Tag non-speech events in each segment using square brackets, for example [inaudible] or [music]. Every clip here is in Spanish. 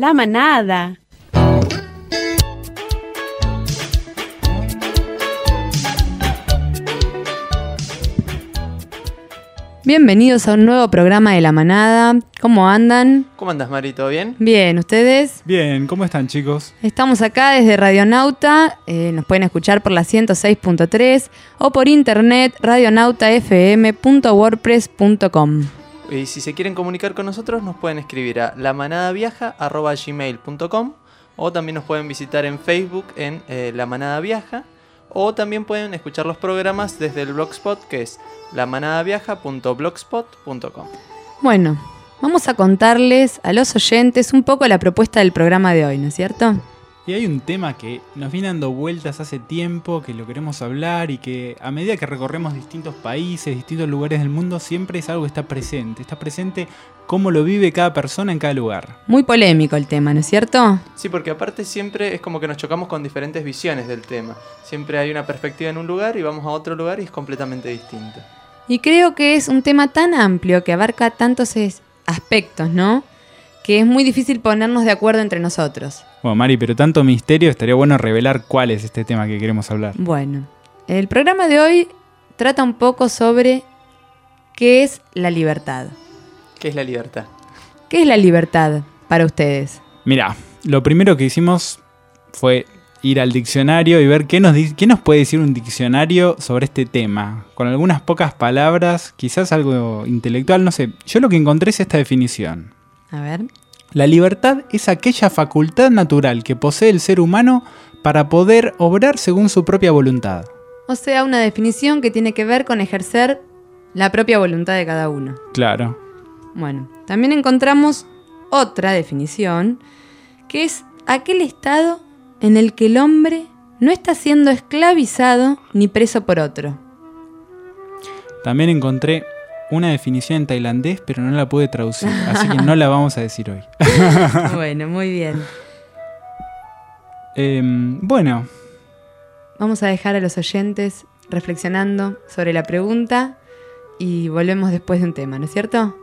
La manada. Bienvenidos a un nuevo programa de La Manada. ¿Cómo andan? ¿Cómo andas, Mari? ¿Todo bien? Bien, ¿ustedes? Bien, ¿cómo están chicos? Estamos acá desde Radionauta. eh, nos pueden escuchar por la 106.3 o por internet radionautafm.wordpress.com. Y si se quieren comunicar con nosotros, nos pueden escribir a lamanadaviaja.gmail.com o también nos pueden visitar en Facebook en eh, La Manada Viaja o también pueden escuchar los programas desde el blogspot que es lamanadaviaja.blogspot.com. Bueno, vamos a contarles a los oyentes un poco la propuesta del programa de hoy, ¿no es cierto? Y hay un tema que nos viene dando vueltas hace tiempo, que lo queremos hablar y que a medida que recorremos distintos países, distintos lugares del mundo, siempre es algo que está presente. Está presente cómo lo vive cada persona en cada lugar. Muy polémico el tema, ¿no es cierto? Sí, porque aparte siempre es como que nos chocamos con diferentes visiones del tema. Siempre hay una perspectiva en un lugar y vamos a otro lugar y es completamente distinto. Y creo que es un tema tan amplio que abarca tantos aspectos, ¿no? Que es muy difícil ponernos de acuerdo entre nosotros. Bueno, Mari, pero tanto misterio, estaría bueno revelar cuál es este tema que queremos hablar. Bueno, el programa de hoy trata un poco sobre qué es la libertad. ¿Qué es la libertad? ¿Qué es la libertad para ustedes? Mira, lo primero que hicimos fue ir al diccionario y ver qué nos, qué nos puede decir un diccionario sobre este tema. Con algunas pocas palabras, quizás algo intelectual, no sé. Yo lo que encontré es esta definición. A ver. La libertad es aquella facultad natural que posee el ser humano para poder obrar según su propia voluntad. O sea, una definición que tiene que ver con ejercer la propia voluntad de cada uno. Claro. Bueno, también encontramos otra definición, que es aquel estado en el que el hombre no está siendo esclavizado ni preso por otro. También encontré una definición en tailandés, pero no la pude traducir, así que no la vamos a decir hoy. [laughs] bueno, muy bien. Em, bueno, Vamos a dejar a los oyentes reflexionando sobre la pregunta y volvemos después de un tema, ¿no es cierto?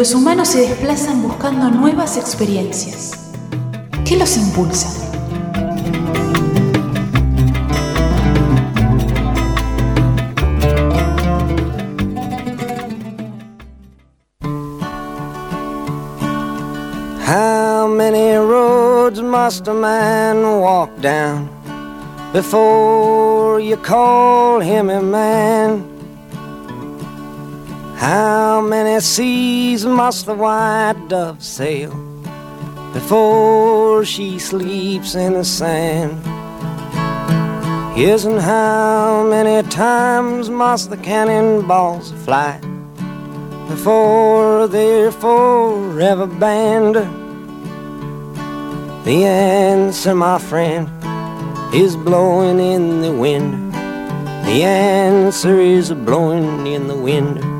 Los humanos se desplazan buscando nuevas experiencias. ¿Qué los impulsa? How many roads must a man walk down before you call him a man? How many seas must the white dove sail before she sleeps in the sand? Yes, and how many times must the cannonballs fly before they're forever banned? The answer, my friend, is blowing in the wind. The answer is blowing in the wind.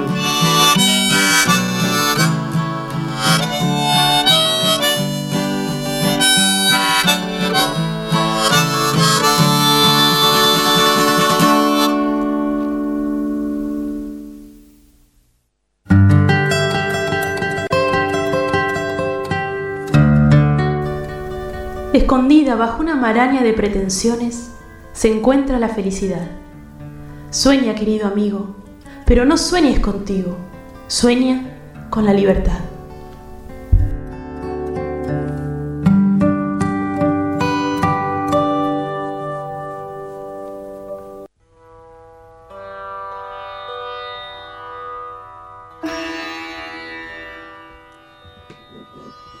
Bajo una maraña de pretensiones se encuentra la felicidad. Sueña, querido amigo, pero no sueñes contigo, sueña con la libertad.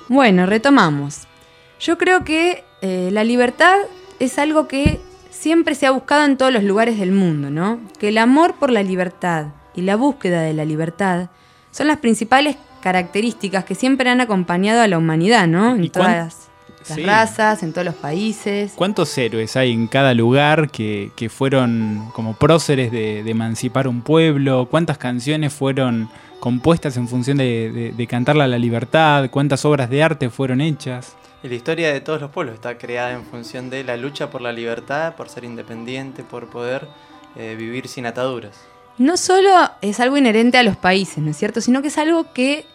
Bueno, retomamos. Yo creo que eh, la libertad es algo que siempre se ha buscado en todos los lugares del mundo, ¿no? Que el amor por la libertad y la búsqueda de la libertad son las principales características que siempre han acompañado a la humanidad, ¿no? En ¿Y cuán- todas las Sí. razas, en todos los países. ¿Cuántos héroes hay en cada lugar que, que fueron como próceres de, de emancipar un pueblo? ¿Cuántas canciones fueron compuestas en función de, de- de cantarla a la libertad? ¿Cuántas obras de arte fueron hechas? Y la historia de todos los pueblos está creada en función de la lucha por la libertad, por ser independiente, por poder eh, vivir sin ataduras. No solo es algo inherente a los países, ¿no es cierto? Sino que es algo que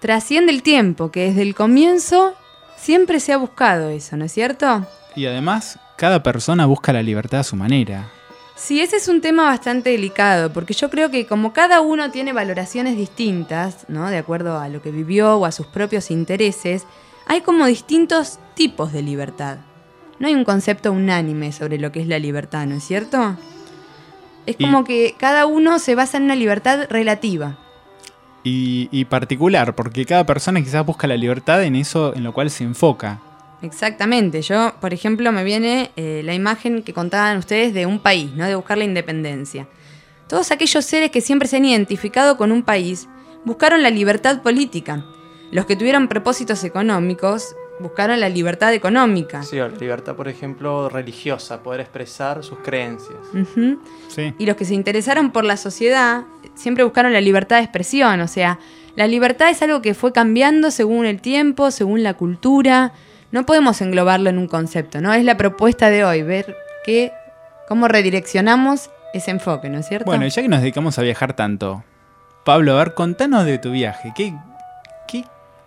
trasciende el tiempo, que desde el comienzo siempre se ha buscado eso, ¿no es cierto? Y además, cada persona busca la libertad a su manera. Sí, ese es un tema bastante delicado, porque yo creo que como cada uno tiene valoraciones distintas, ¿no? De acuerdo a lo que vivió o a sus propios intereses, hay como distintos tipos de libertad. No hay un concepto unánime sobre lo que es la libertad, ¿no es cierto? Es Y- como que cada uno se basa en una libertad relativa. Y, y particular, porque cada persona quizás busca la libertad en eso en lo cual se enfoca. Exactamente. Yo, por ejemplo, me viene eh, la imagen que contaban ustedes de un país, ¿no? De buscar la independencia. Todos aquellos seres que siempre se han identificado con un país buscaron la libertad política. Los que tuvieron propósitos económicos buscaron la libertad económica. Sí, o la libertad, por ejemplo, religiosa, poder expresar sus creencias. Sí. Y los que se interesaron por la sociedad siempre buscaron la libertad de expresión. O sea, la libertad es algo que fue cambiando según el tiempo, según la cultura. No podemos englobarlo en un concepto, ¿no? Es la propuesta de hoy, ver que, cómo redireccionamos ese enfoque, ¿no es cierto? Bueno, y ya que nos dedicamos a viajar tanto, Pablo, a ver, contanos de tu viaje. ¿Qué,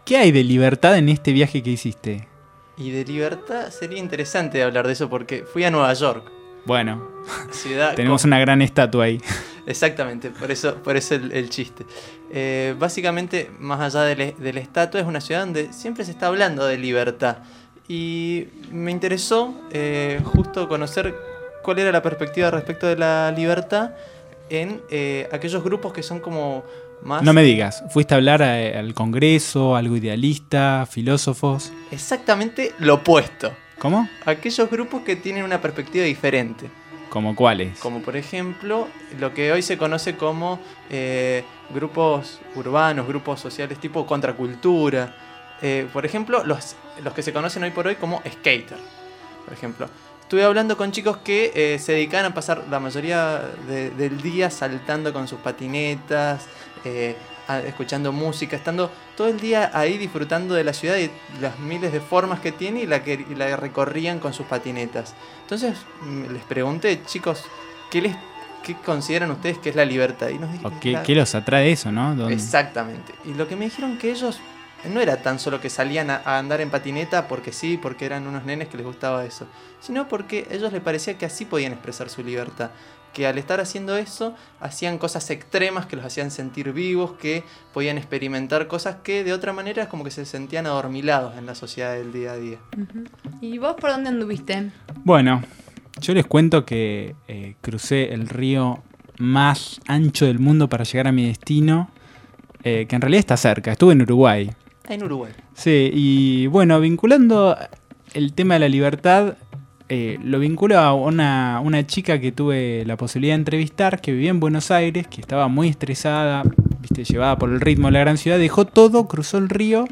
qué, hay de libertad en este viaje que hiciste? Y de libertad sería interesante hablar de eso porque fui a Nueva York, Bueno, [laughs] ciudad... [laughs] tenemos con- una gran estatua ahí. [laughs] Exactamente, por eso, por eso el, el chiste. Eh, básicamente, más allá de, de la estatua, es una ciudad donde siempre se está hablando de libertad. Y me interesó eh, justo conocer cuál era la perspectiva respecto de la libertad en eh, aquellos grupos que son como más... No me digas, ¿fuiste a hablar a- al Congreso, algo idealista, filósofos? Exactamente lo opuesto. ¿Cómo? Aquellos grupos que tienen una perspectiva diferente. ¿Como cuáles? Como por ejemplo lo que hoy se conoce como eh, grupos urbanos, grupos sociales tipo contracultura. Eh, por ejemplo, los, los que se conocen hoy por hoy como skater. Por ejemplo, estuve hablando con chicos que eh, se dedican a pasar la mayoría de- del día saltando con sus patinetas, eh, escuchando música, estando todo el día ahí disfrutando de la ciudad y las miles de formas que tiene y la que y la recorrían con sus patinetas. Entonces mm, les pregunté, chicos, ¿qué les qué consideran ustedes que es la libertad? Y nos ¿O dijeron qué, qué los atrae eso, no? ¿Dónde- Exactamente. Y lo que me dijeron que ellos no era tan solo que salían a, a andar en patineta porque sí, porque eran unos nenes que les gustaba eso, sino porque a ellos les parecía que así podían expresar su libertad. Que al estar haciendo eso, hacían cosas extremas que los hacían sentir vivos, que podían experimentar cosas que de otra manera es como que se sentían adormilados en la sociedad del día a día. ¿Y vos por dónde anduviste? Bueno, Yo les cuento que eh, crucé el río más ancho del mundo para llegar a mi destino, eh, que en realidad está cerca, estuve en Uruguay. En Uruguay. Sí, y bueno, vinculando el tema de la libertad, eh, lo vinculo a una, una chica que tuve la posibilidad de entrevistar, que vivía en Buenos Aires, que estaba muy estresada, viste, llevada por el ritmo de la gran ciudad, dejó todo, cruzó el río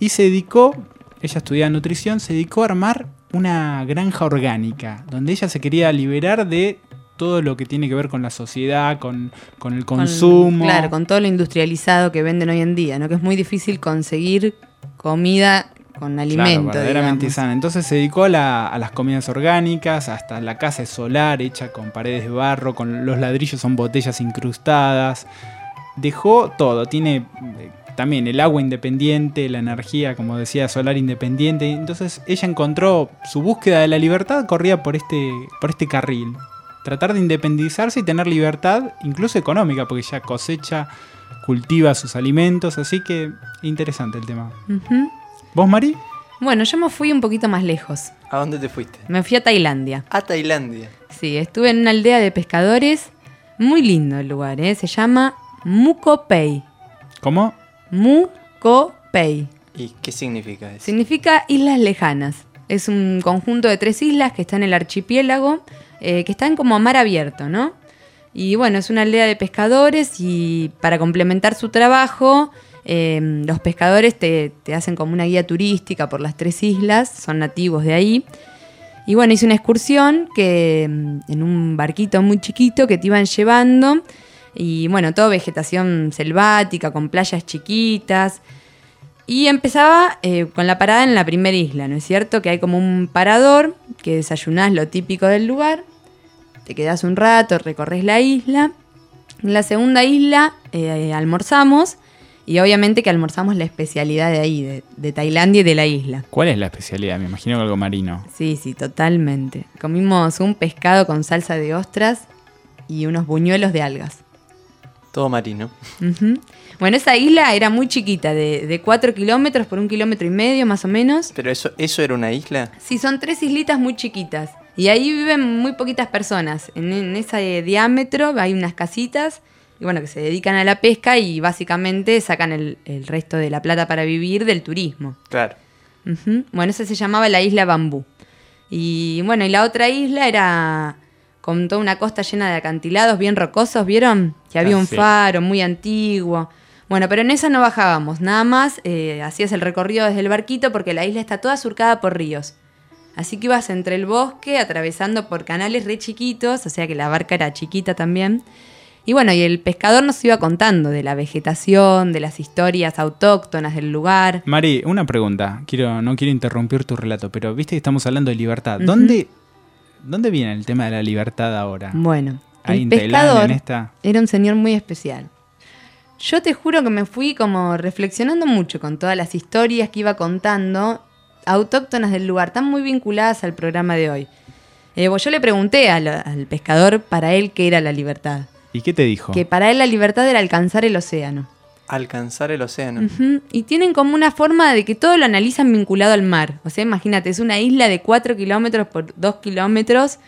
y se dedicó, ella estudiaba nutrición, se dedicó a armar una granja orgánica, donde ella se quería liberar de todo lo que tiene que ver con la sociedad, con, con el Con- consumo. claro, con todo lo industrializado que venden hoy en día, ¿no? Que es muy difícil conseguir comida con Claro, alimento. verdaderamente digamos. sana. Entonces se dedicó a, la- a las comidas orgánicas, hasta la casa es solar, hecha con paredes de barro, con los ladrillos son botellas incrustadas. Dejó todo, tiene eh, también el agua independiente, la energía, como decía, solar independiente. Entonces ella encontró su búsqueda de la libertad, corría por este, por este carril. Tratar de independizarse y tener libertad, incluso económica, porque ella cosecha, cultiva sus alimentos, así que interesante el tema. ¿Vos, Mari? Bueno, yo me fui un poquito más lejos. ¿A dónde te fuiste? Me fui a Tailandia. A Tailandia. Sí, estuve en una aldea de pescadores. Muy lindo el lugar, ¿eh? Se llama Mukopei. ¿Cómo? Mukopei. ¿Y qué significa eso? Significa islas lejanas. Es un conjunto de tres islas que está en el archipiélago, eh, que están como a mar abierto, ¿no? Y bueno, es una aldea de pescadores y para complementar su trabajo, eh, los pescadores te, te hacen como una guía turística por las tres islas, son nativos de ahí. Y bueno, hice una excursión que mm, en un barquito muy chiquito que te iban llevando. Y bueno, todo vegetación selvática, con playas chiquitas. Y empezaba eh, con la parada en la primera isla, ¿no es cierto? Que hay como un parador, que desayunás lo típico del lugar, te quedás un rato, recorres la isla. En la segunda isla eh, almorzamos y obviamente que almorzamos la especialidad de ahí, de, de Tailandia y de la isla. ¿Cuál es la especialidad? Me imagino que algo marino. Sí, sí, totalmente. Comimos un pescado con salsa de ostras y unos buñuelos de algas. Todo marino. Bueno, esa isla era muy chiquita, de 4 kilómetros por un kilómetro y medio más o menos. Pero eso, eso era una isla. Sí, son tres islitas muy chiquitas. Y ahí viven muy poquitas personas. En, en ese diámetro hay unas casitas y bueno, que se dedican a la pesca y básicamente sacan el, el resto de la plata para vivir del turismo. Claro. Bueno, esa se llamaba la isla Bambú. Y bueno, y la otra isla era con toda una costa llena de acantilados bien rocosos, ¿vieron? Que había Ah, un sí. faro muy antiguo. Bueno, pero en esa no bajábamos, nada más eh, hacías el recorrido desde el barquito porque la isla está toda surcada por ríos. Así que ibas entre el bosque, atravesando por canales re chiquitos, o sea que la barca era chiquita también. Y bueno, y el pescador nos iba contando de la vegetación, de las historias autóctonas del lugar. Mari, una pregunta. Quiero, no quiero interrumpir tu relato, pero viste que estamos hablando de libertad. ¿Dónde, ¿Dónde viene el tema de la libertad ahora? Bueno, Ahí el pescador en esta. era un señor muy especial. Yo te juro que me fui como reflexionando mucho con todas las historias que iba contando, autóctonas del lugar, tan muy vinculadas al programa de hoy. Eh, pues yo le pregunté al, al pescador para él qué era la libertad. ¿Y qué te dijo? Que para él la libertad era alcanzar el océano. Alcanzar el océano. Y tienen como una forma de que todo lo analizan vinculado al mar. O sea, imagínate, es una isla de 4 kilómetros por 2 kilómetros,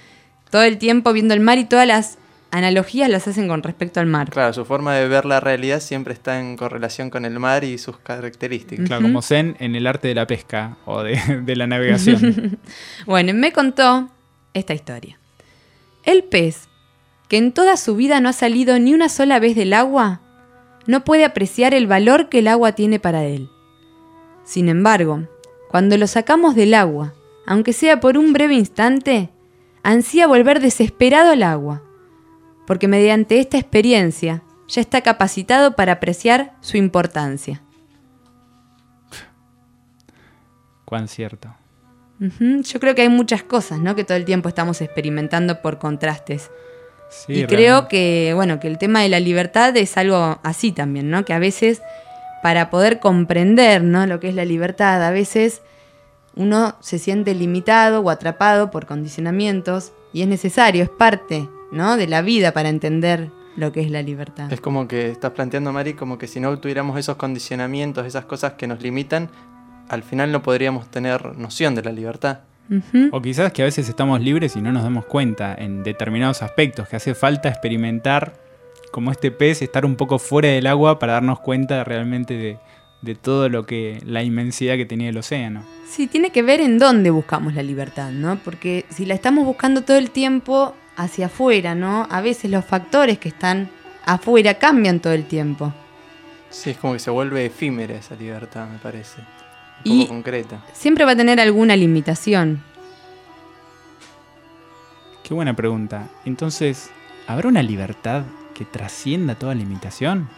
todo el tiempo viendo el mar y todas las analogías las hacen con respecto al mar. Claro, su forma de ver la realidad siempre está en correlación con el mar y sus características. Claro, como Zen en el arte de la pesca o de, [laughs] de la navegación. [laughs] Bueno, me contó esta historia. El pez, que en toda su vida no ha salido ni una sola vez del agua, no puede apreciar el valor que el agua tiene para él. Sin embargo, cuando lo sacamos del agua, aunque sea por un breve instante, ansía volver desesperado al agua, porque mediante esta experiencia ya está capacitado para apreciar su importancia. Cuán cierto. Yo creo que hay muchas cosas, ¿no? Que todo el tiempo estamos experimentando por contrastes. Sí, y creo que, bueno, que el tema de la libertad es algo así también, ¿no? Que a veces, para poder comprender, ¿no? Lo que es la libertad, a veces uno se siente limitado o atrapado por condicionamientos y es necesario, es parte, ¿no? De la vida para entender lo que es la libertad. Es como que estás planteando, Mari, como que si no tuviéramos esos condicionamientos, esas cosas que nos limitan, al final no podríamos tener noción de la libertad. O quizás que a veces estamos libres y no nos damos cuenta en determinados aspectos, que hace falta experimentar como este pez, estar un poco fuera del agua para darnos cuenta realmente de, de todo lo que, la inmensidad que tenía el océano. Sí, tiene que ver en dónde buscamos la libertad, ¿no? Porque si la estamos buscando todo el tiempo hacia afuera, ¿no? A veces los factores que están afuera cambian todo el tiempo. Sí, es como que se vuelve efímera esa libertad, me parece. Y- concreta. Siempre va a tener alguna limitación. Qué buena pregunta. Entonces, ¿habrá una libertad que trascienda toda limitación?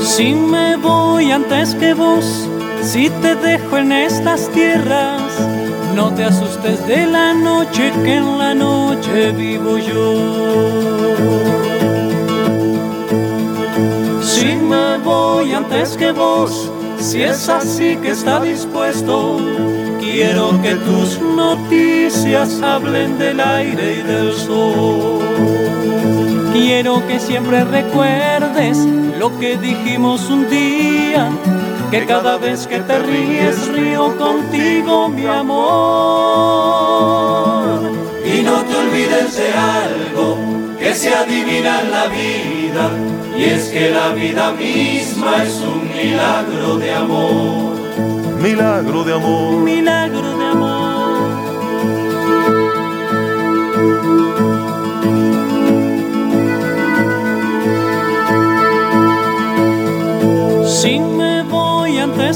Si me voy antes que vos, si te dejo en estas tierras, no te asustes de la noche que en la noche vivo yo. Si me voy antes que vos, si es así que está dispuesto, quiero que tus noticias hablen del aire y del sol. Quiero que siempre recuerdes lo que dijimos un día, que cada vez que te ríes río contigo mi amor. Y no te olvides de algo que se adivina en la vida, y es que la vida misma es un milagro de amor. milagro de amor. Milagro de amor. Si me voy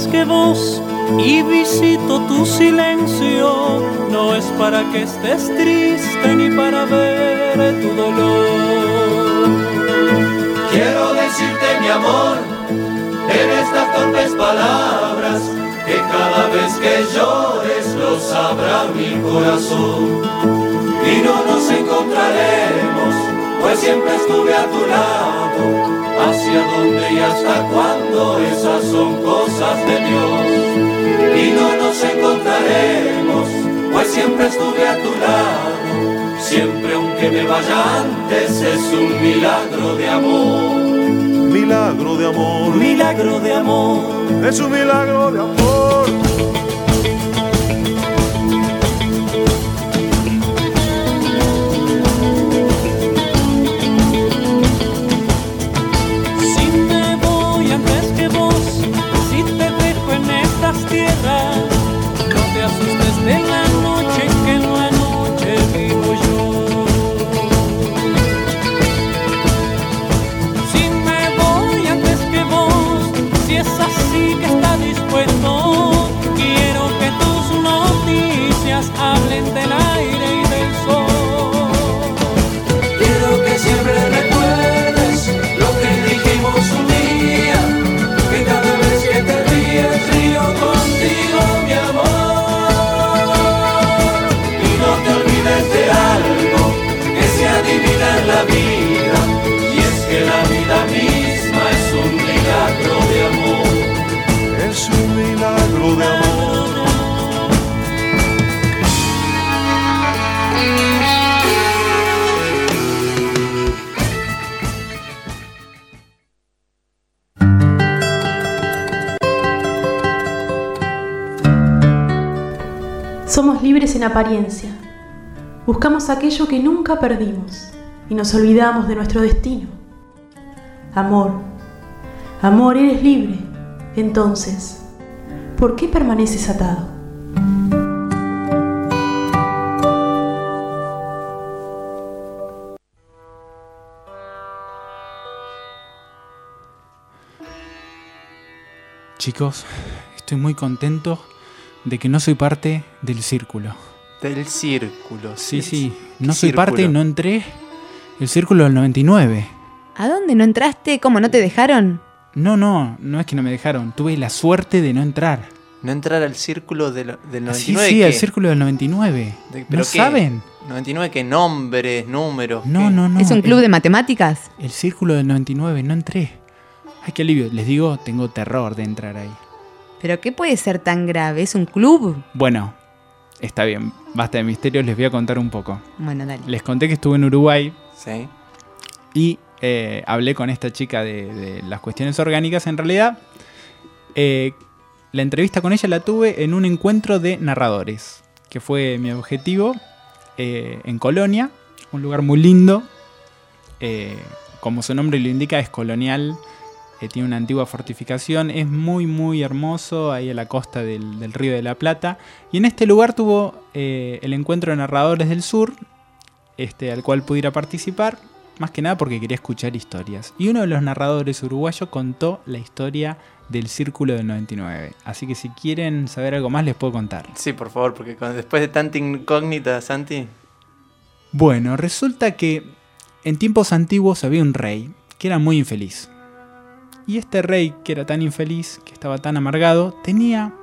que vos y visito tu silencio, no es para que estés triste ni para ver tu dolor. Quiero decirte mi amor en estas torpes palabras que cada vez que llores lo sabrá mi corazón y no nos encontraremos pues siempre estuve a tu lado. Hacia dónde y hasta cuándo esas son cosas de Dios. Y no nos encontraremos pues siempre estuve a tu lado. Siempre aunque me vaya antes es un milagro de amor. Milagro de amor. milagro de amor. Es un milagro de amor. Apariencia. Buscamos aquello que nunca perdimos y nos olvidamos de nuestro destino. Amor, amor, eres libre. Entonces, ¿por qué permaneces atado? Chicos, estoy muy contento de que no soy parte del círculo. Del círculo. Sí, sí, ¿Qué no soy parte, no entré. El círculo del 99. ¿A dónde no entraste? ¿Cómo no te dejaron? No, no, no es que no me dejaron. Tuve la suerte de no entrar. No entrar al círculo del, del Sí, 99. sí, ¿qué? al círculo del 99. De- ¿No ¿pero qué? saben? 99 que nombres, números. No, qué? no, no. ¿Es un club el, de matemáticas? El círculo del 99, no entré. Ay, qué alivio. Les digo, tengo terror de entrar ahí. ¿Pero qué puede ser tan grave? ¿Es un club? Bueno, Está bien, basta de misterios, les voy a contar un poco. Bueno, dale. Les conté que estuve en Uruguay Sí. y eh, hablé con esta chica de, de las cuestiones orgánicas. En realidad, eh, la entrevista con ella la tuve en un encuentro de narradores, que fue mi objetivo eh, en Colonia, un lugar muy lindo. eh, como su nombre lo indica, es colonial. Eh, tiene una antigua fortificación, es muy muy hermoso ahí a la costa del, del río de la Plata. Y en este lugar tuvo eh, el encuentro de narradores del sur, este, al cual pudiera participar, más que nada porque quería escuchar historias. Y uno de los narradores uruguayos contó la historia del Círculo del 99. Así que si quieren saber algo más les puedo contar. Sí, por favor, porque después de tanta incógnita, Santi. Bueno, resulta que en tiempos antiguos había un rey que era muy infeliz. Y este rey, que era tan infeliz, que estaba tan amargado, tenía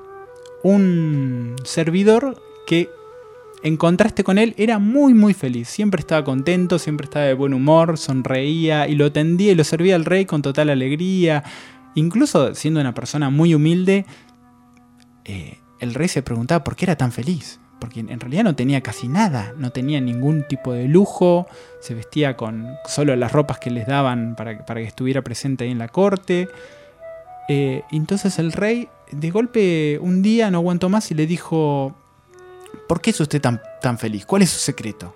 un servidor que, en contraste con él, era muy muy feliz. Siempre estaba contento, siempre estaba de buen humor, sonreía y lo atendía y lo servía al rey con total alegría. Incluso siendo una persona muy humilde, eh, el rey se preguntaba por qué era tan feliz. Porque en realidad no tenía casi nada, no tenía ningún tipo de lujo, se vestía con solo las ropas que les daban para, para que estuviera presente ahí en la corte. Eh, entonces el rey de golpe un día no aguantó más y le dijo, ¿por qué es usted tan, tan feliz? ¿Cuál es su secreto?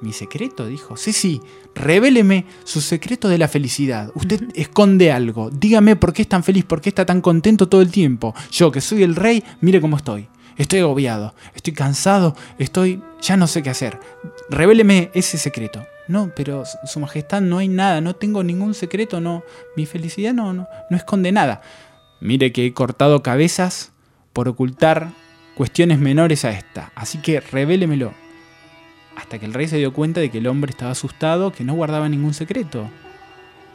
¿Mi secreto? Dijo. Sí, sí, revéleme su secreto de la felicidad. Usted esconde algo. Dígame por qué es tan feliz, por qué está tan contento todo el tiempo. Yo, que soy el rey, mire cómo estoy. Estoy agobiado, estoy cansado, estoy... ya no sé qué hacer. Revéleme ese secreto. No, pero su majestad no hay nada, no tengo ningún secreto, no. Mi felicidad no, no, no esconde nada. Mire que he cortado cabezas por ocultar cuestiones menores a esta, así que revélemelo. Hasta que el rey se dio cuenta de que el hombre estaba asustado, que no guardaba ningún secreto.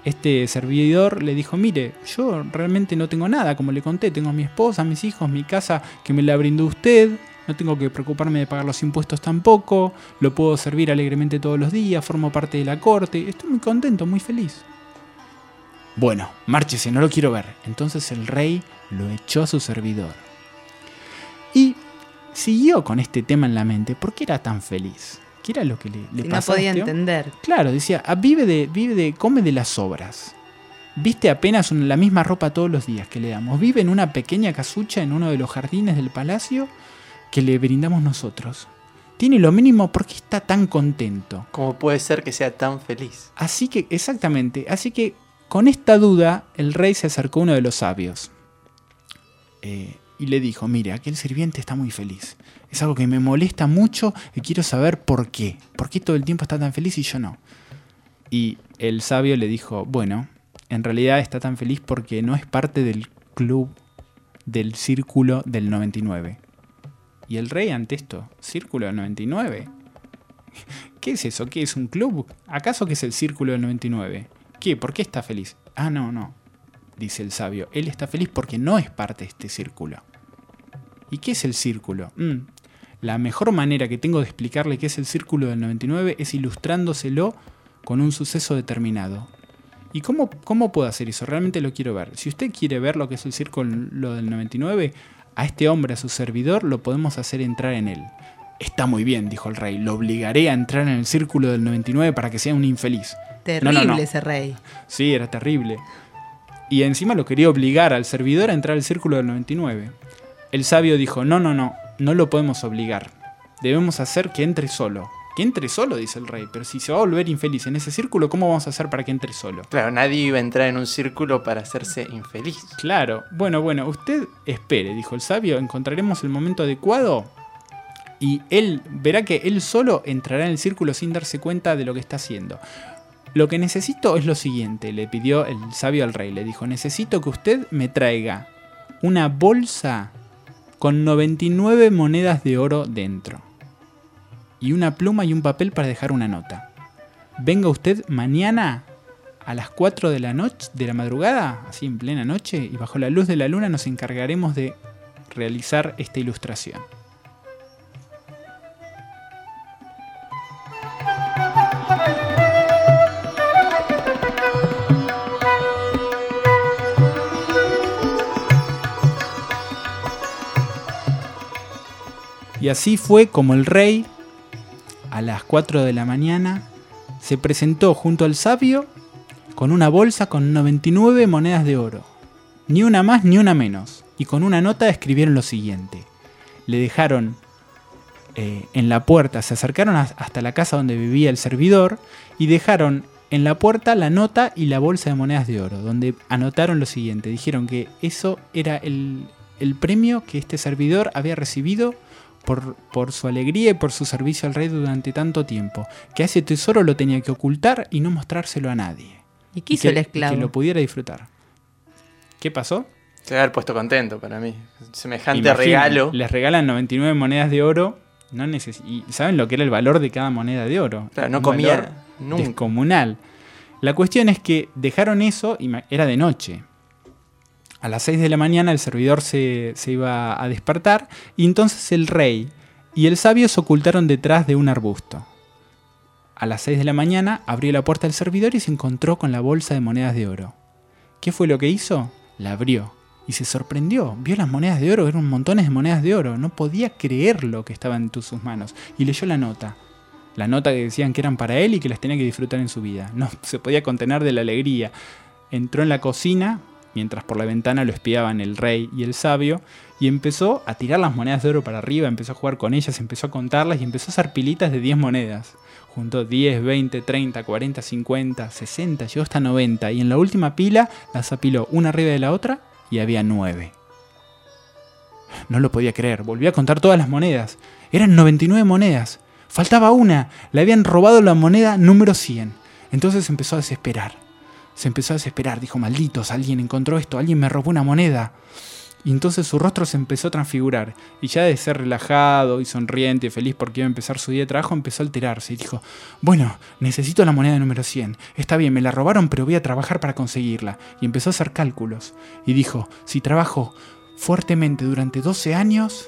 Este servidor le dijo, mire, yo realmente no tengo nada, como le conté, tengo a mi esposa, mis hijos, mi casa que me la brindó usted, no tengo que preocuparme de pagar los impuestos tampoco, lo puedo servir alegremente todos los días, formo parte de la corte, estoy muy contento, muy feliz. Bueno, márchese, no lo quiero ver. Entonces el rey lo echó a su servidor. Y siguió con este tema en la mente, ¿por qué era tan feliz? ¿Qué era lo que le, le Si no pasaba podía este entender. Claro, decía, ah, vive de, vive de, come de las sobras. Viste apenas la misma ropa todos los días que le damos. Vive en una pequeña casucha en uno de los jardines del palacio que le brindamos nosotros. Tiene lo mínimo porque está tan contento. ¿Cómo puede ser que sea tan feliz? Así que, exactamente, así que con esta duda el rey se acercó a uno de los sabios eh, y le dijo, mire, aquel sirviente está muy feliz. Es algo que me molesta mucho y quiero saber por qué. ¿Por qué todo el tiempo está tan feliz y yo no? Y el sabio le dijo, bueno, en realidad está tan feliz porque no es parte del club del círculo del 99. Y el rey ante esto, círculo del 99. [laughs] ¿Qué es eso? ¿Qué es un club? ¿Acaso que es el círculo del 99? ¿Qué? ¿Por qué está feliz? Ah, no, no. Dice el sabio. Él está feliz porque no es parte de este círculo. ¿Y qué es el círculo? Mm, La mejor manera que tengo de explicarle qué es el círculo del 99 es ilustrándoselo con un suceso determinado. ¿Y cómo, cómo puedo hacer eso? Realmente lo quiero ver. Si usted quiere ver lo que es el círculo del 99, a este hombre, a su servidor, lo podemos hacer entrar en él. Está muy bien, dijo el rey. Lo obligaré a entrar en el círculo del 99 para que sea un infeliz. Terrible No, no, no. ese rey. Sí, era terrible. Y encima lo quería obligar al servidor a entrar al círculo del 99. El sabio dijo, no, no, no, no lo podemos obligar. Debemos hacer que entre solo. Que entre solo, dice el rey. Pero si se va a volver infeliz en ese círculo, ¿cómo vamos a hacer para que entre solo? Claro, nadie iba a entrar en un círculo para hacerse infeliz. Claro, bueno, bueno, usted espere, dijo el sabio, encontraremos el momento adecuado y él verá que él solo entrará en el círculo sin darse cuenta de lo que está haciendo. Lo que necesito es lo siguiente, le pidió el sabio al rey, le dijo, necesito que usted me traiga una bolsa con 99 monedas de oro dentro y una pluma y un papel para dejar una nota. Venga usted mañana a las 4 de la noche, de la madrugada, así en plena noche, y bajo la luz de la luna nos encargaremos de realizar esta ilustración. Y así fue como el rey, a las 4 de la mañana, se presentó junto al sabio con una bolsa con 99 monedas de oro. Ni una más ni una menos. Y con una nota escribieron lo siguiente. Le dejaron eh, en la puerta, se acercaron hasta la casa donde vivía el servidor y dejaron en la puerta la nota y la bolsa de monedas de oro, donde anotaron lo siguiente. Dijeron que eso era el, el premio que este servidor había recibido por, por su alegría y por su servicio al rey durante tanto tiempo. Que a ese tesoro lo tenía que ocultar y no mostrárselo a nadie. ¿Y Y qué hizo que, el y esclavo? que lo pudiera disfrutar. ¿Qué pasó? Se haber puesto contento para mí. Semejante regalo. Les regalan 99 monedas de oro. No neces- y saben lo que era el valor de cada moneda de oro. Claro, no Un comía valor nunca. Descomunal. La cuestión es que dejaron eso y era de noche. A las 6 de la mañana el servidor se, se iba a despertar y entonces el rey y el sabio se ocultaron detrás de un arbusto. A las 6 de la mañana abrió la puerta del servidor y se encontró con la bolsa de monedas de oro. ¿Qué fue lo que hizo? La abrió y se sorprendió. Vio las monedas de oro, eran montones de monedas de oro. No podía creer lo que estaba en sus manos. Y leyó la nota. La nota que decían que eran para él y que las tenía que disfrutar en su vida. No se podía contener de la alegría. Entró en la cocina, mientras por la ventana lo espiaban el rey y el sabio, y empezó a tirar las monedas de oro para arriba, empezó a jugar con ellas, empezó a contarlas y empezó a hacer pilitas de 10 monedas. Juntó 10, 20, 30, 40, 50, 60, llegó hasta 90. Y en la última pila las apiló una arriba de la otra y había 9. No lo podía creer, volvió a contar todas las monedas. Eran 99 monedas. Faltaba una, le habían robado la moneda número 100. Entonces empezó a desesperar. Se empezó a desesperar, dijo, malditos, alguien encontró esto, alguien me robó una moneda. Y entonces su rostro se empezó a transfigurar. Y ya de ser relajado y sonriente y feliz porque iba a empezar su día de trabajo, empezó a alterarse. Y dijo, bueno, necesito la moneda número 100. Está bien, me la robaron, pero voy a trabajar para conseguirla. Y empezó a hacer cálculos. Y dijo, si trabajo fuertemente durante 12 años,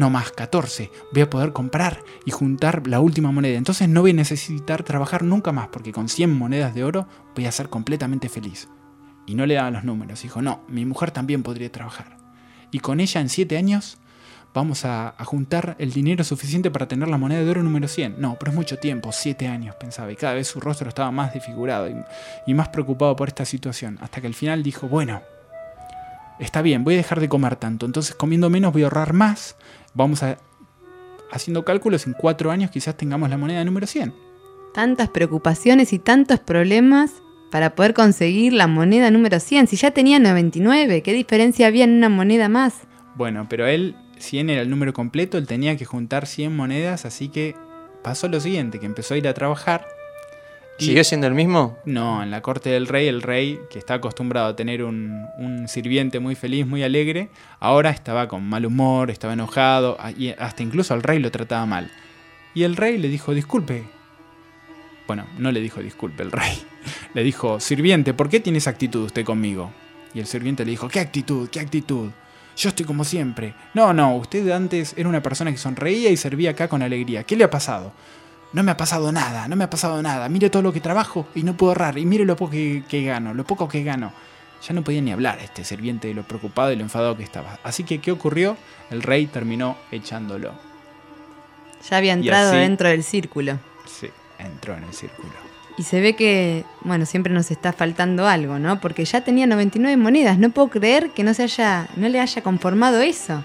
no más, 14, voy a poder comprar y juntar la última moneda. Entonces no voy a necesitar trabajar nunca más, porque con 100 monedas de oro voy a ser completamente feliz. Y no le daban los números. Dijo, no, mi mujer también podría trabajar. Y con ella en 7 años vamos a, juntar el dinero suficiente para tener la moneda de oro número 100. No, pero es mucho tiempo, 7 años, pensaba. Y cada vez su rostro estaba más desfigurado y más preocupado por esta situación. Hasta que al final dijo, bueno, está bien, voy a dejar de comer tanto. Entonces comiendo menos voy a ahorrar más. Vamos a... Haciendo cálculos, en 4 años quizás tengamos la moneda número 100. Tantas preocupaciones y tantos problemas para poder conseguir la moneda número 100. Si ya tenía 99, ¿qué diferencia había en una moneda más? Bueno, pero él, 100 era el número completo, él tenía que juntar 100 monedas, así que pasó lo siguiente, que empezó a ir a trabajar. ¿Siguió siendo el mismo? No, en la corte del rey, el rey, que está acostumbrado a tener un, un sirviente muy feliz, muy alegre, ahora estaba con mal humor, estaba enojado, y hasta incluso al rey lo trataba mal. Y el rey le dijo, disculpe. Bueno, no le dijo disculpe el rey. [laughs] Le dijo, sirviente, ¿por qué tiene esa actitud usted conmigo? Y el sirviente le dijo, ¿qué actitud? ¿Qué actitud? Yo estoy como siempre. No, no, usted antes era una persona que sonreía y servía acá con alegría. ¿Qué le ha pasado? No me ha pasado nada, no me ha pasado nada. Mire todo lo que trabajo y no puedo ahorrar. Y mire lo poco que, que gano, lo poco que gano. Ya no podía ni hablar este sirviente de lo preocupado y lo enfadado que estaba. Así que, ¿qué ocurrió? El rey terminó echándolo. Ya había entrado así- dentro del círculo. Sí, entró en el círculo. Y se ve que, bueno, siempre nos está faltando algo, ¿no? Porque ya tenía 99 monedas. No puedo creer que no se haya, no le haya conformado eso.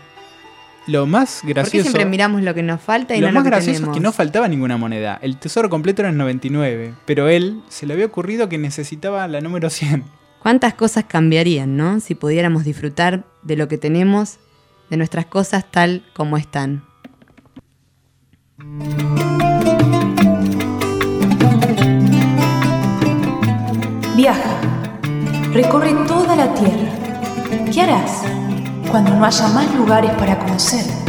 Lo más ¿Por qué gracioso. siempre miramos lo que nos falta y Lo no más lo que gracioso tenemos? es que no faltaba ninguna moneda. El tesoro completo era el 99. Pero él se le había ocurrido que necesitaba la número 100. ¿Cuántas cosas cambiarían, no? Si pudiéramos disfrutar de lo que tenemos, de nuestras cosas tal como están. Viaja, recorre toda la tierra. ¿Qué harás cuando no haya más lugares para conocer?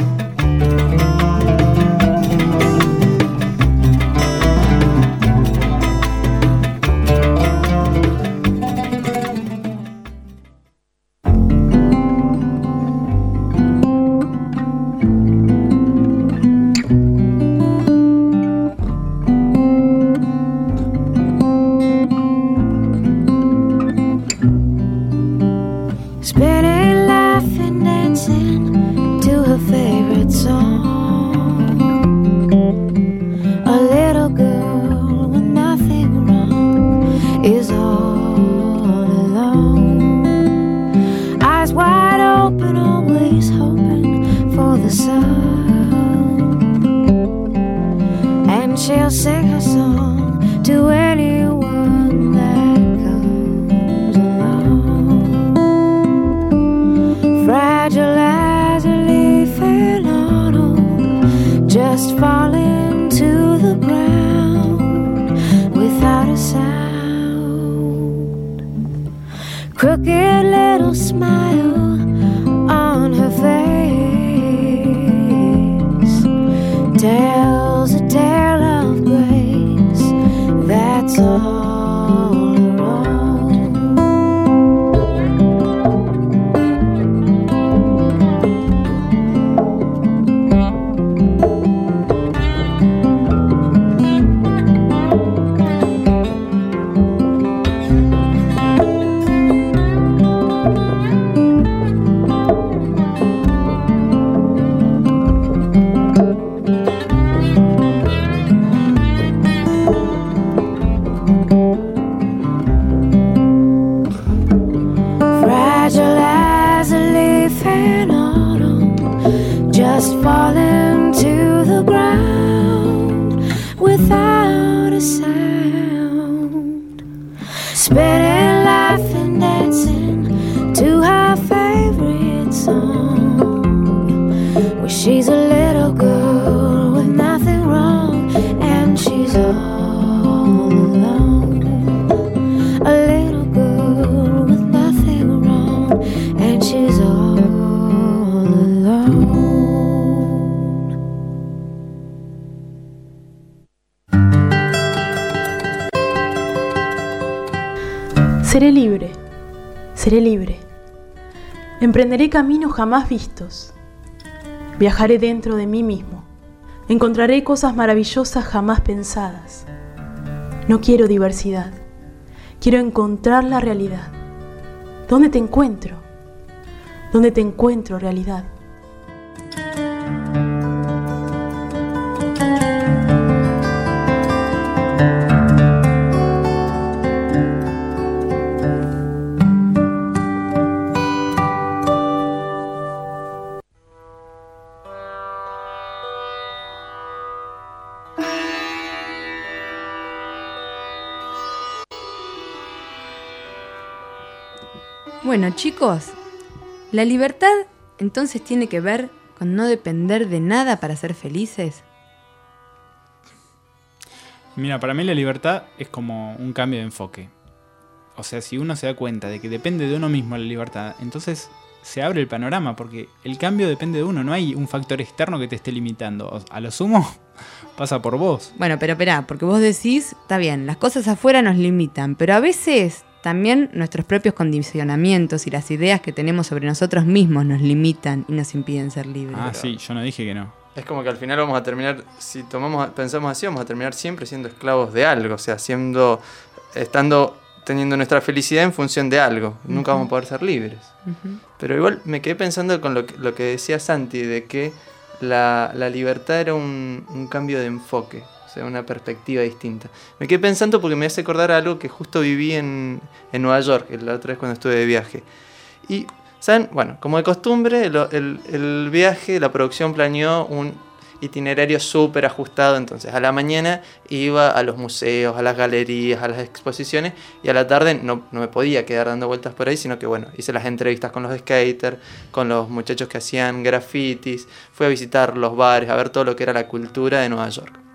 Well, she's a little girl with nothing wrong, and she's all alone. A little girl with nothing wrong, and she's all alone. Seré libre, seré libre. Emprenderé caminos jamás vistos. Viajaré dentro de mí mismo. Encontraré cosas maravillosas jamás pensadas. No quiero diversidad. Quiero encontrar la realidad. ¿Dónde te encuentro? ¿Dónde te encuentro realidad? Bueno, chicos, la libertad entonces tiene que ver con no depender de nada para ser felices. Mira, para mí la libertad es como un cambio de enfoque. O sea, si uno se da cuenta de que depende de uno mismo la libertad, entonces se abre el panorama, porque el cambio depende de uno, no hay un factor externo que te esté limitando. A lo sumo, [laughs] pasa por vos. Bueno, pero espera, porque vos decís, está bien, las cosas afuera nos limitan, pero a veces también nuestros propios condicionamientos y las ideas que tenemos sobre nosotros mismos nos limitan y nos impiden ser libres. Ah, sí, yo no dije que no. Es como que al final vamos a terminar, si tomamos, pensamos así, vamos a terminar siempre siendo esclavos de algo, o sea, siendo, estando, teniendo nuestra felicidad en función de algo. Nunca vamos a poder ser libres. Pero igual me quedé pensando con lo que, lo que decía Santi, de que la, la libertad era un, un cambio de enfoque, sea, una perspectiva distinta. Me quedé pensando porque me hace acordar algo que justo viví en, en Nueva York, la otra vez cuando estuve de viaje. Y, ¿saben? Bueno, como de costumbre, el, el viaje, la producción planeó un itinerario súper ajustado, entonces a la mañana iba a los museos, a las galerías, a las exposiciones y a la tarde no, no me podía quedar dando vueltas por ahí, sino que bueno, hice las entrevistas con los skaters, con los muchachos que hacían grafitis, fui a visitar los bares, a ver todo lo que era la cultura de Nueva York.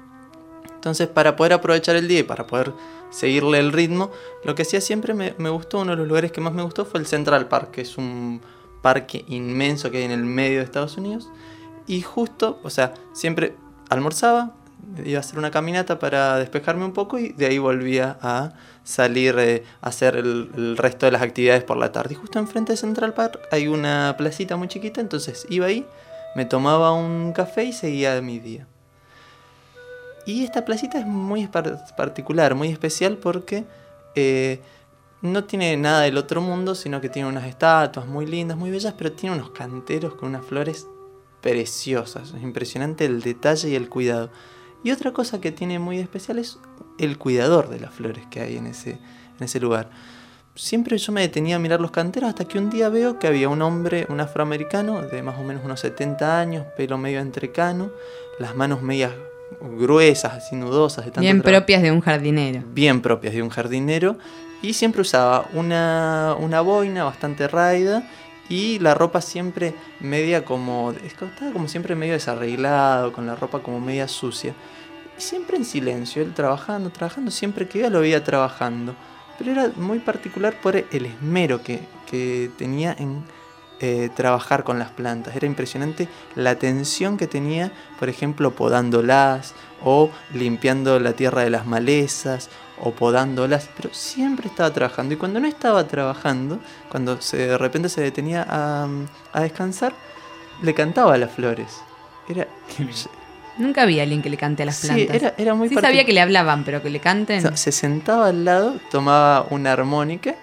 Entonces, para poder aprovechar el día y para poder seguirle el ritmo, lo que hacía siempre me, gustó, uno de los lugares que más me gustó fue el Central Park, que es un parque inmenso que hay en el medio de Estados Unidos. Y justo, o sea, siempre almorzaba, iba a hacer una caminata para despejarme un poco y de ahí volvía a salir eh, a hacer el, el resto de las actividades por la tarde. Y justo enfrente de Central Park hay una placita muy chiquita, entonces iba ahí, me tomaba un café y seguía mi día. Y esta placita es muy par- particular, muy especial porque eh, no tiene nada del otro mundo, sino que tiene unas estatuas muy lindas, muy bellas, pero tiene unos canteros con unas flores preciosas. Es impresionante el detalle y el cuidado. Y otra cosa que tiene muy especial es el cuidador de las flores que hay en ese, en ese lugar. Siempre yo me detenía a mirar los canteros hasta que un día veo que había un hombre, un afroamericano, de más o menos unos 70 años, pelo medio entrecano, las manos medias gruesas, así nudosas, de tanto Bien trabajo. propias de un jardinero. bien propias de un jardinero. Y siempre usaba una, una boina bastante raida y la ropa siempre media como estaba como siempre medio desarreglado con la ropa como media sucia. Y siempre en silencio él trabajando trabajando siempre que iba lo veía trabajando. Pero era muy particular por el esmero que, que tenía en eh, trabajar con las plantas. Era impresionante la atención que tenía, por ejemplo, podándolas o limpiando la tierra de las malezas o podándolas, pero siempre estaba trabajando. Y cuando no estaba trabajando, cuando se, de repente se detenía a, a descansar, le cantaba a las flores. Era, Nunca vi a alguien que le cante a las sí, plantas. era, era muy sí sabía que le hablaban, pero que le canten. o sea, se sentaba al lado, tomaba una armónica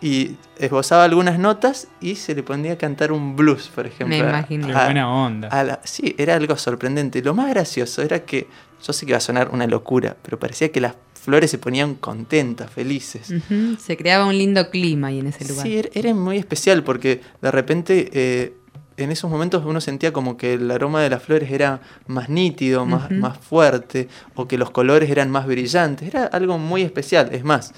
y esbozaba algunas notas y se le ponía a cantar un blues, por ejemplo. Me imagino. A- buena onda. a la- sí, era algo sorprendente. Lo más gracioso era que, yo sé que va a sonar una locura, pero parecía que las flores se ponían contentas, felices. Se creaba un lindo clima ahí en ese lugar. Sí, era, era muy especial porque de repente eh, en esos momentos uno sentía como que el aroma de las flores era más nítido, más, más fuerte, o que los colores eran más brillantes. Era algo muy especial. Es más,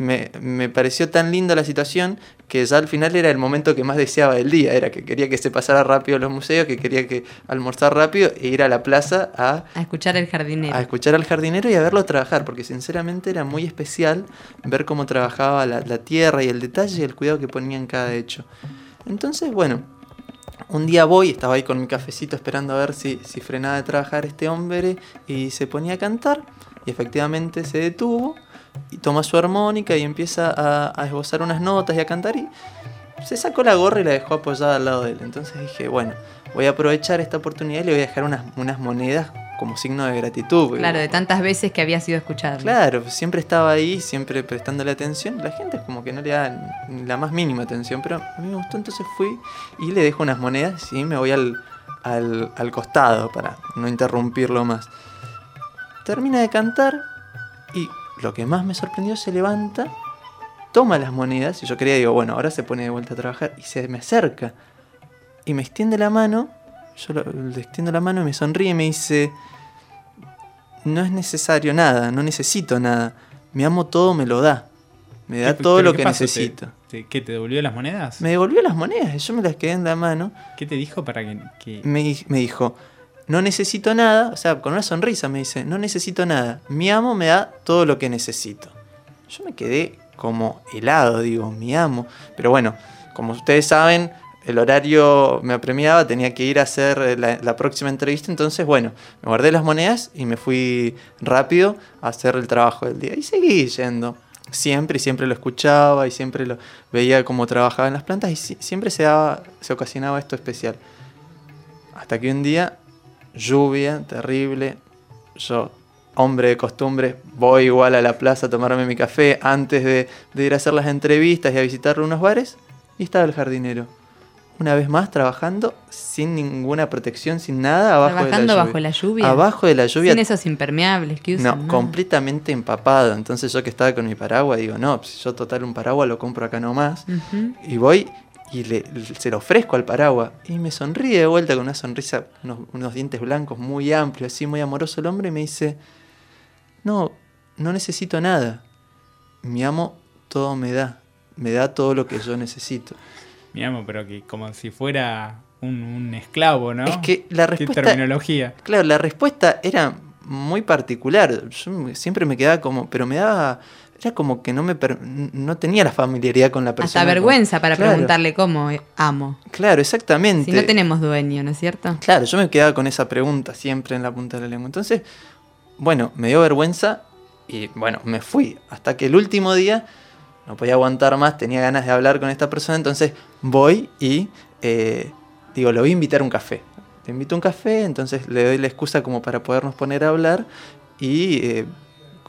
me, me pareció tan linda la situación que ya al final era el momento que más deseaba del día. Era que quería que se pasara rápido los museos, que quería que almorzar rápido e ir a la plaza a A escuchar el jardinero. a escuchar al jardinero y a verlo trabajar, porque sinceramente era muy especial ver cómo trabajaba la, la tierra y el detalle y el cuidado que ponía en cada hecho. Entonces, bueno, un día voy, estaba ahí con mi cafecito esperando a ver si, si frenaba de trabajar este hombre y se ponía a cantar y efectivamente se detuvo y toma su armónica y empieza a, a esbozar unas notas y a cantar y se sacó la gorra y la dejó apoyada al lado de él. Entonces dije, bueno, voy a aprovechar esta oportunidad y le voy a dejar unas, unas monedas como signo de gratitud. Claro, de tantas veces que había sido escuchado. Claro, siempre estaba ahí, siempre prestándole atención. La gente es como que no le da la más mínima atención, pero a mí me gustó, entonces fui y le dejo unas monedas y me voy al, al, al costado para no interrumpirlo más. Termina de cantar y lo que más me sorprendió se levanta, toma las monedas y yo quería, digo, bueno, ahora se pone de vuelta a trabajar y se me acerca y me extiende la mano. Yo le extiendo la mano y me sonríe y me dice, no es necesario nada, no necesito nada. Mi amo todo me lo da. Me da ¿Qué- todo lo que necesito. te- ¿Qué te devolvió las monedas? Me devolvió las monedas yo me las quedé en la mano. ¿Qué te dijo para que.? que- Me, me dijo, no necesito nada, o sea, con una sonrisa me dice, no necesito nada. Mi amo me da todo lo que necesito. Yo me quedé como helado, digo, mi amo. Pero bueno, como ustedes saben, el horario me apremiaba, tenía que ir a hacer la, próxima entrevista, entonces bueno, me guardé las monedas y me fui rápido a hacer el trabajo del día. Y seguí yendo. Siempre y siempre lo escuchaba y siempre lo veía cómo trabajaba en las plantas y si- siempre se, daba, se ocasionaba esto especial. Hasta que un día, lluvia terrible, yo, hombre de costumbres, voy igual a la plaza a tomarme mi café antes de, de ir a hacer las entrevistas y a visitar unos bares, y estaba el jardinero. Una vez más trabajando sin ninguna protección, sin nada, abajo de la Trabajando lluvia. bajo la lluvia. Abajo de la lluvia. Sin esos impermeables que usan. No, completamente empapado. Entonces yo que estaba con mi paraguas, digo, no, pues yo total un paraguas lo compro acá nomás. Ujú. Y voy y le, se lo ofrezco al paraguas. Y me sonríe de vuelta con una sonrisa, unos, unos dientes blancos muy amplios, así muy amoroso el hombre, y me dice, no, no necesito nada. Mi amo todo me da. Me da todo lo que yo necesito. Mi amo, pero que como si fuera un, un esclavo, ¿no? Es que la Qué respuesta... terminología. Claro, la respuesta era muy particular. Yo siempre me quedaba como, pero me daba, era como que no me per- no tenía la familiaridad con la persona. Hasta vergüenza para Claro, preguntarle cómo amo. Claro, exactamente. Si no tenemos dueño, ¿no es cierto? Claro, yo me quedaba con esa pregunta siempre en la punta de la lengua. Entonces, bueno, me dio vergüenza y bueno, me fui. Hasta que el último día no podía aguantar más, tenía ganas de hablar con esta persona, entonces voy y eh, digo, lo voy a invitar a un café. Te invito a un café, entonces le doy la excusa como para podernos poner a hablar y eh,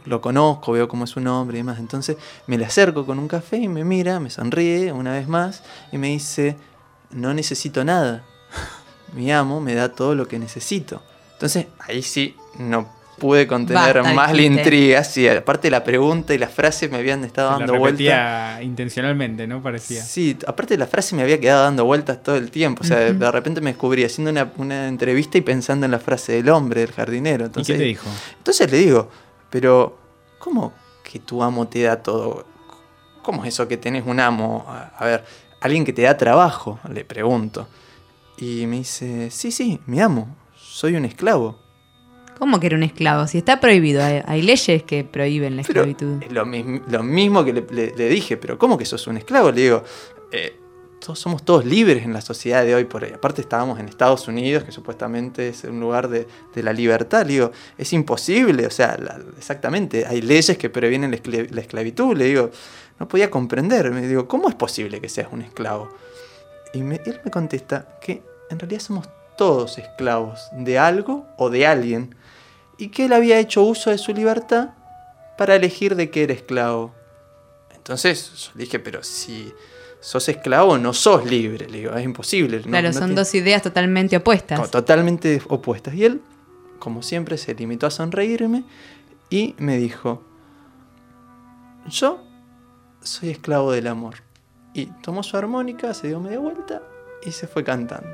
lo conozco, veo cómo es su nombre y demás. Entonces me le acerco con un café y me mira, me sonríe una vez más y me dice, no necesito nada [laughs] mi amo me da todo lo que necesito. Entonces, ahí sí, no pude contener Basta, más la intriga. Sí, aparte la pregunta y la frase me habían estado dando vueltas. intencionalmente, ¿no? Parecía. Sí, aparte la frase me había quedado dando vueltas todo el tiempo. O sea, de repente me descubrí haciendo una, una entrevista y pensando en la frase del hombre, del jardinero. ¿Y Entonces, qué te dijo? Entonces le digo, pero ¿cómo que tu amo te da todo? ¿Cómo es eso que tenés un amo? A ver, alguien que te da trabajo, le pregunto. Y me dice, sí, sí, mi amo, soy un esclavo. ¿Cómo que era un esclavo? Si está prohibido, hay, hay leyes que prohíben la Pero esclavitud. es lo, mis- lo mismo que le, le- le dije, pero ¿cómo que sos un esclavo? Le digo, "Eh, somos todos libres en la sociedad de hoy por hoy. Aparte estábamos en Estados Unidos, que supuestamente es un lugar de, de la libertad. Le digo, es imposible, o sea, exactamente, hay leyes que previenen la, esclav- la esclavitud. Le digo, no podía comprender. Me digo, ¿cómo es posible que seas un esclavo? Y él me contesta que en realidad somos todos esclavos de algo o de alguien y que él había hecho uso de su libertad para elegir de qué era esclavo. Entonces yo dije, pero si sos esclavo no sos libre. Le digo, es imposible. no- claro, no son tiene- dos ideas totalmente opuestas. co- totalmente opuestas. Y él, como siempre, se limitó a sonreírme y me dijo, yo soy esclavo del amor. Y tomó su armónica, se dio media vuelta y se fue cantando.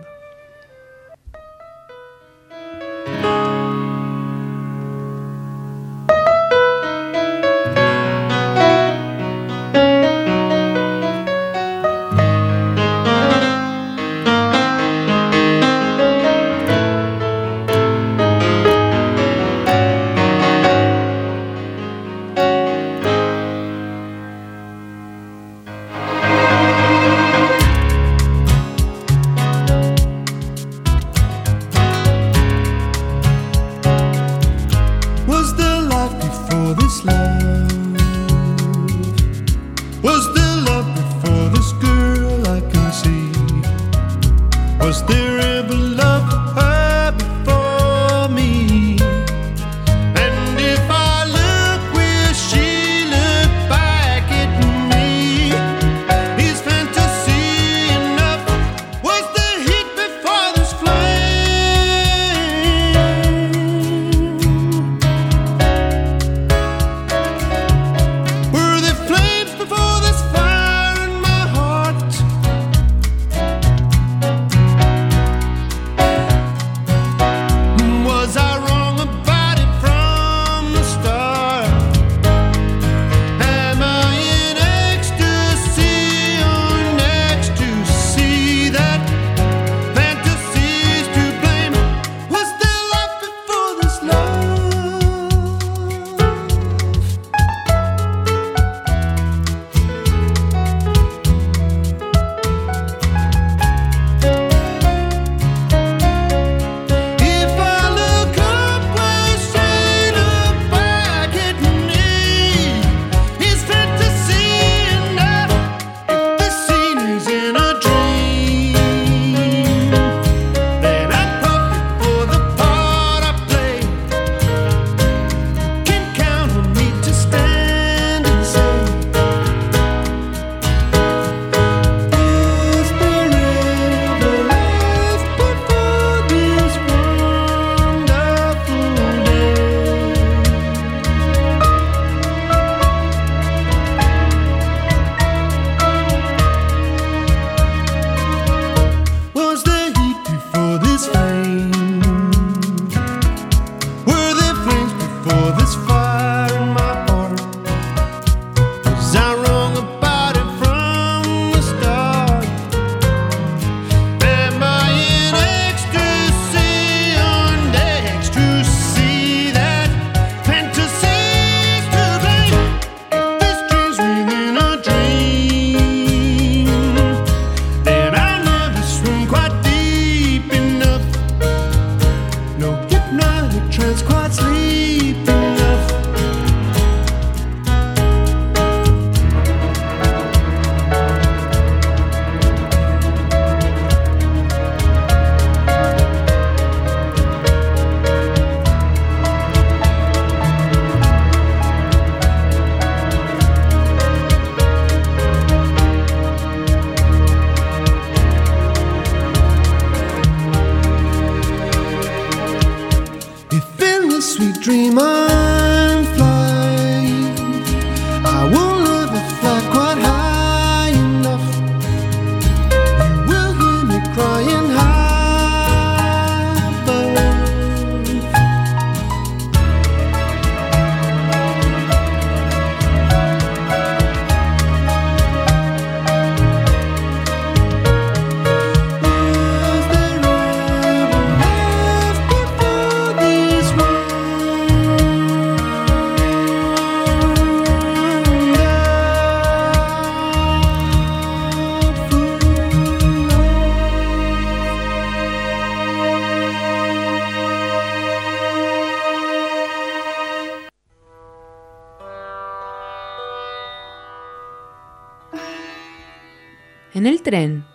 Tren,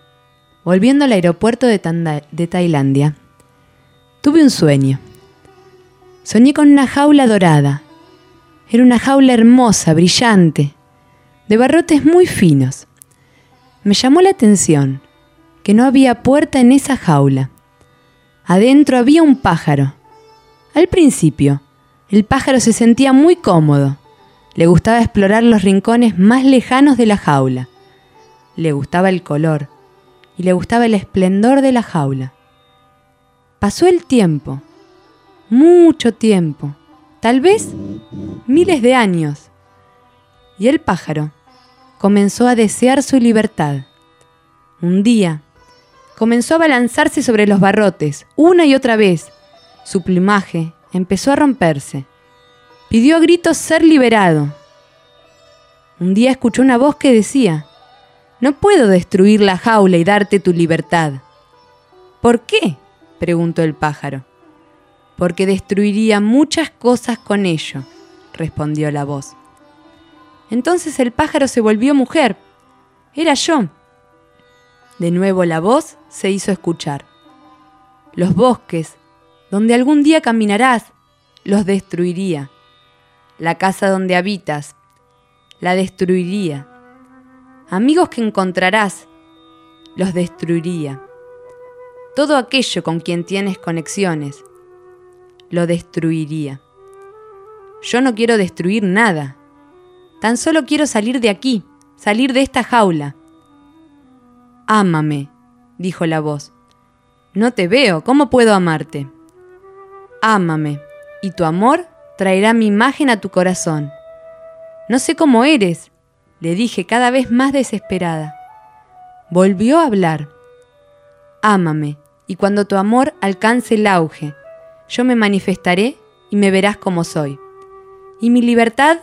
volviendo al aeropuerto de, de Tailandia, tuve un sueño. Soñé con una jaula dorada. Era una jaula hermosa, brillante, de barrotes muy finos. Me llamó la atención que no había puerta en esa jaula. Adentro había un pájaro. Al principio, el pájaro se sentía muy cómodo. Le gustaba explorar los rincones más lejanos de la jaula. Le gustaba el color y le gustaba el esplendor de la jaula. Pasó el tiempo, mucho tiempo, tal vez miles de años, y el pájaro comenzó a desear su libertad. Un día, comenzó a balanzarse sobre los barrotes, una y otra vez. Su plumaje empezó a romperse. Pidió a gritos ser liberado. Un día escuchó una voz que decía, No puedo destruir la jaula y darte tu libertad. ¿Por qué? preguntó el pájaro. Porque destruiría muchas cosas con ello, respondió la voz. Entonces el pájaro se volvió mujer. Era yo. De nuevo la voz se hizo escuchar. Los bosques, donde algún día caminarás, los destruiría. La casa donde habitas, la destruiría. Amigos que encontrarás, los destruiría. Todo aquello con quien tienes conexiones, lo destruiría. Yo no quiero destruir nada. Tan solo quiero salir de aquí, salir de esta jaula. Ámame, dijo la voz. No te veo, ¿cómo puedo amarte? Ámame, y tu amor traerá mi imagen a tu corazón. No sé cómo eres, le dije cada vez más desesperada. Volvió a hablar. Ámame, y cuando tu amor alcance el auge, yo me manifestaré y me verás como soy. Y mi libertad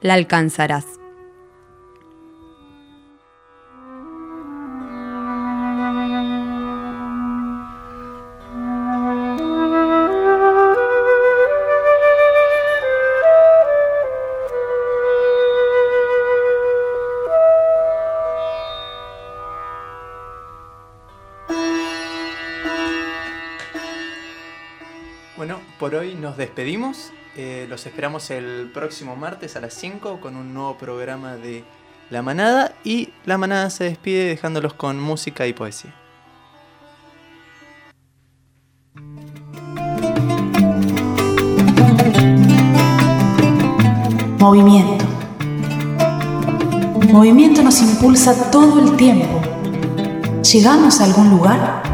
la alcanzarás. Bueno, por hoy nos despedimos. Eh, los esperamos el próximo martes a las 5 con un nuevo programa de La Manada. Y La Manada se despide dejándolos con música y poesía. Movimiento. Movimiento nos impulsa todo el tiempo. ¿Llegamos a algún lugar?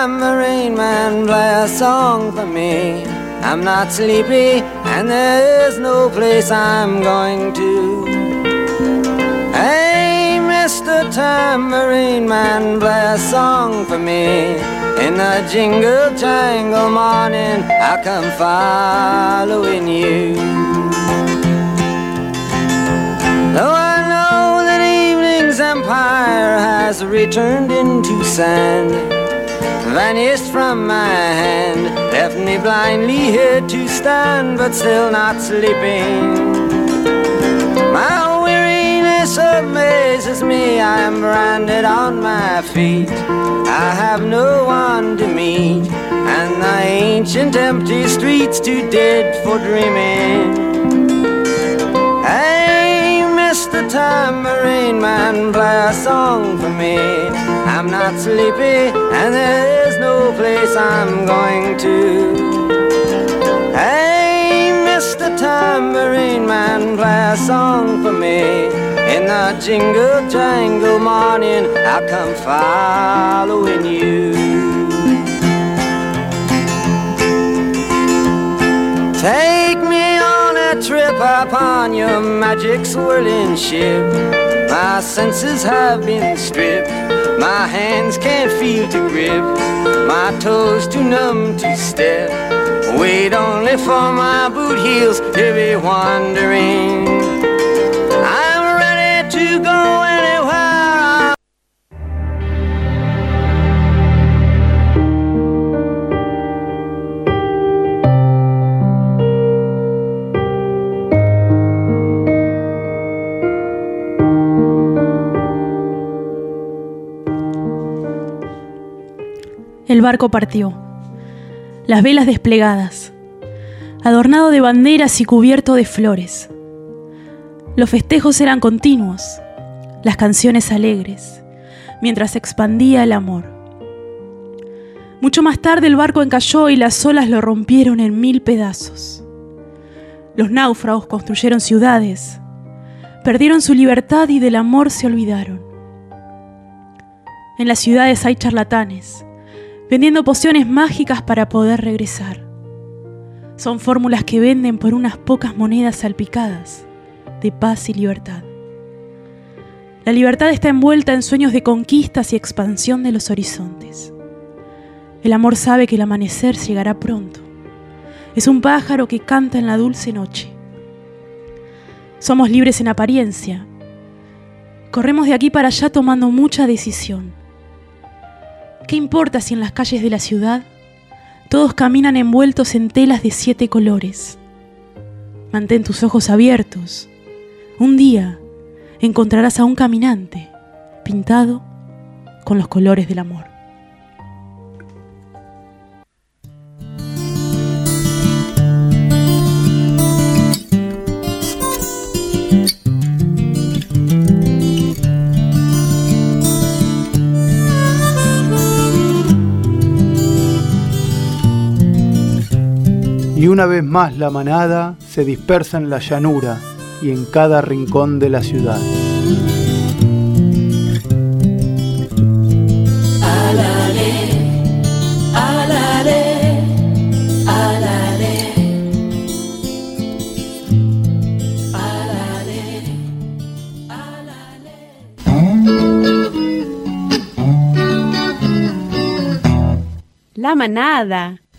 Tambourine Man, play a song for me. I'm not sleepy, and there's no place I'm going to. Hey, Mr. Tambourine Man, play a song for me. In the jingle jangle morning, I come following you. Though I know that evening's empire has returned into sand, vanished from my hand, left me blindly here to stand, but still not sleeping. My weariness amazes me, I am branded on my feet. I have no one to meet, and the ancient empty streets too dead for dreaming. Hey, Mr. Tambourine Man, play a song for me. I'm not sleepy, and there's no place I'm going to. Hey, Mr. Tambourine Man, play a song for me. In the jingle jangle morning, I'll come following you. Take me on a trip upon your magic swirling ship. My senses have been stripped. My hands can't feel to grip. My toes too numb to step. Wait only for my boot heels to be wandering. El barco partió, las velas desplegadas, adornado de banderas y cubierto de flores. Los festejos eran continuos, las canciones alegres, mientras se expandía el amor. Mucho más tarde el barco encalló y las olas lo rompieron en mil pedazos. Los náufragos construyeron ciudades, perdieron su libertad y del amor se olvidaron. En las ciudades hay charlatanes, vendiendo pociones mágicas para poder regresar. Son fórmulas que venden por unas pocas monedas salpicadas de paz y libertad. La libertad está envuelta en sueños de conquistas y expansión de los horizontes. El amor sabe que el amanecer llegará pronto. Es un pájaro que canta en la dulce noche. Somos libres en apariencia. Corremos de aquí para allá tomando mucha decisión. ¿Qué importa si en las calles de la ciudad todos caminan envueltos en telas de siete colores? Mantén tus ojos abiertos. Un día encontrarás a un caminante pintado con los colores del amor. Una vez más la manada se dispersa en la llanura y en cada rincón de la ciudad. La manada.